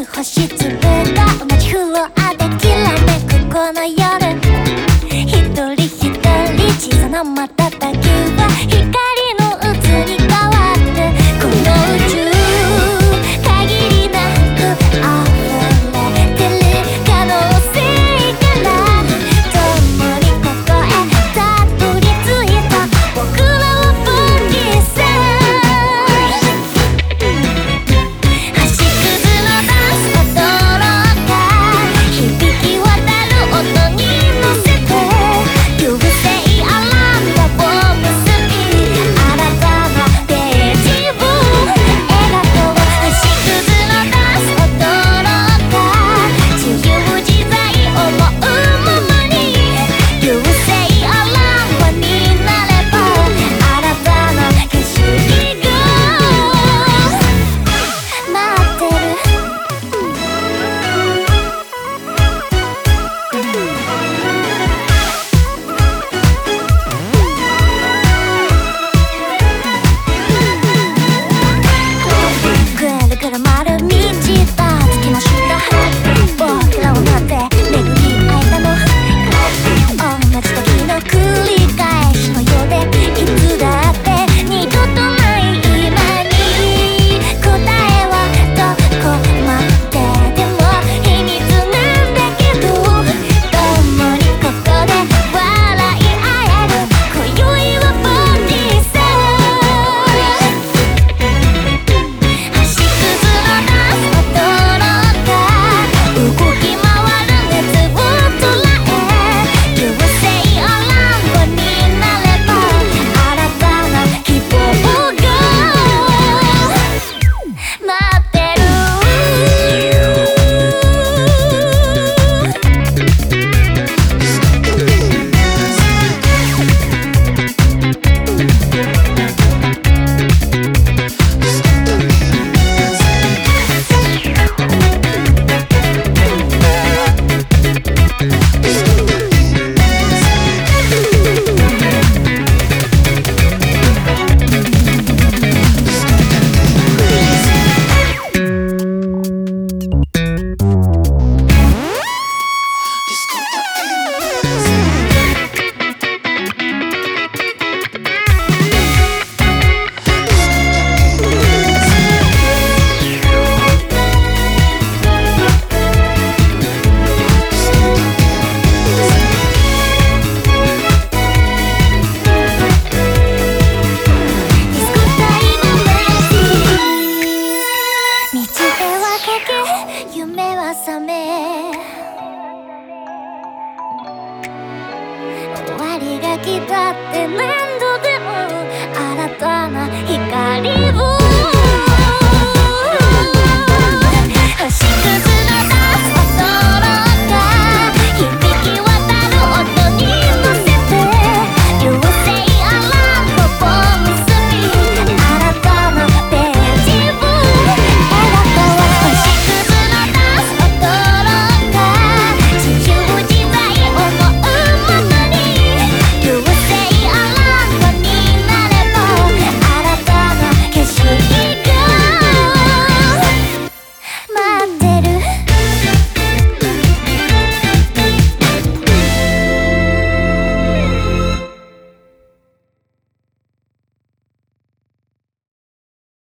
る星粒が同じフロきらめくこの夜。一人一人小さな瞬きは光け夢は覚め。終わりが来たってね